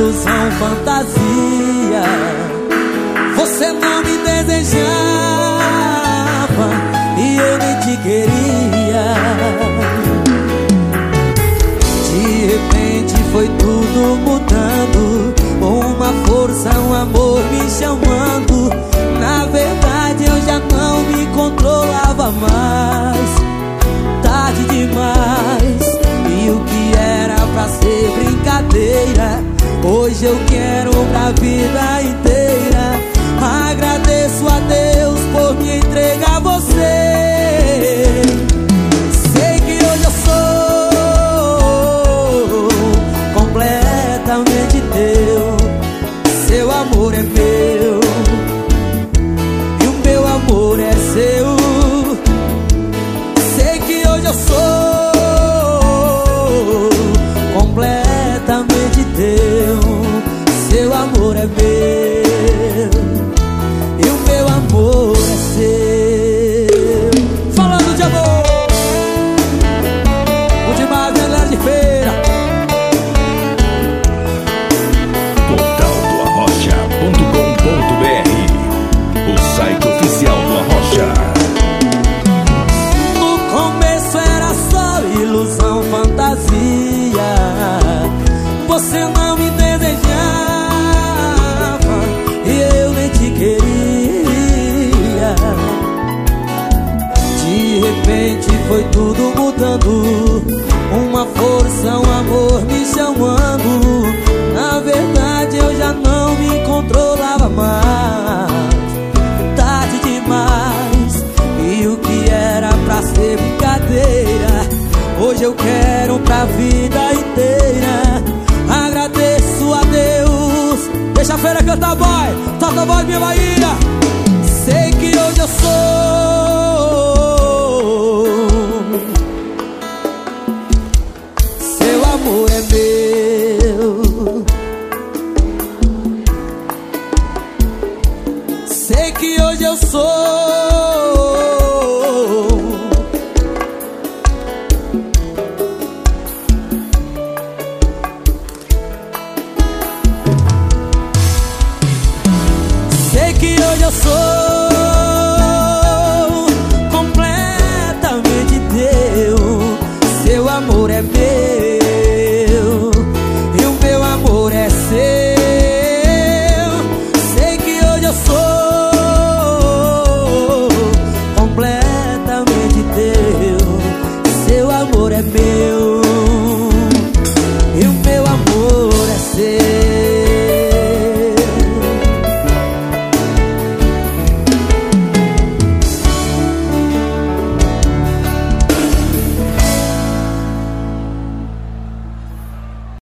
ilusão, fantasia. Você não me desejava e eu nem te queria. De repente foi tudo mudando. Uma força, um amor me chamando. Na verdade eu já não me controlava mais. Tarde demais. E o que era pra ser brincadeira, hoje eu quero pra vida inteira. Agradeço a Deus por me entregar a você. Sei que hoje eu sou completamente teu. Seu amor é meu e o meu amor é seu. Sei que hoje eu sou foi tudo mudando. Uma força, um amor me chamando. Na verdade eu já não me controlava mais. Tarde demais. E o que era pra ser brincadeira Hoje eu quero pra vida inteira. Agradeço a Deus. Deixa a feira cantar, boy. Toca a voz, minha Bahia. Sei que hoje eu sou Eu sou completamente teu. Seu amor é meu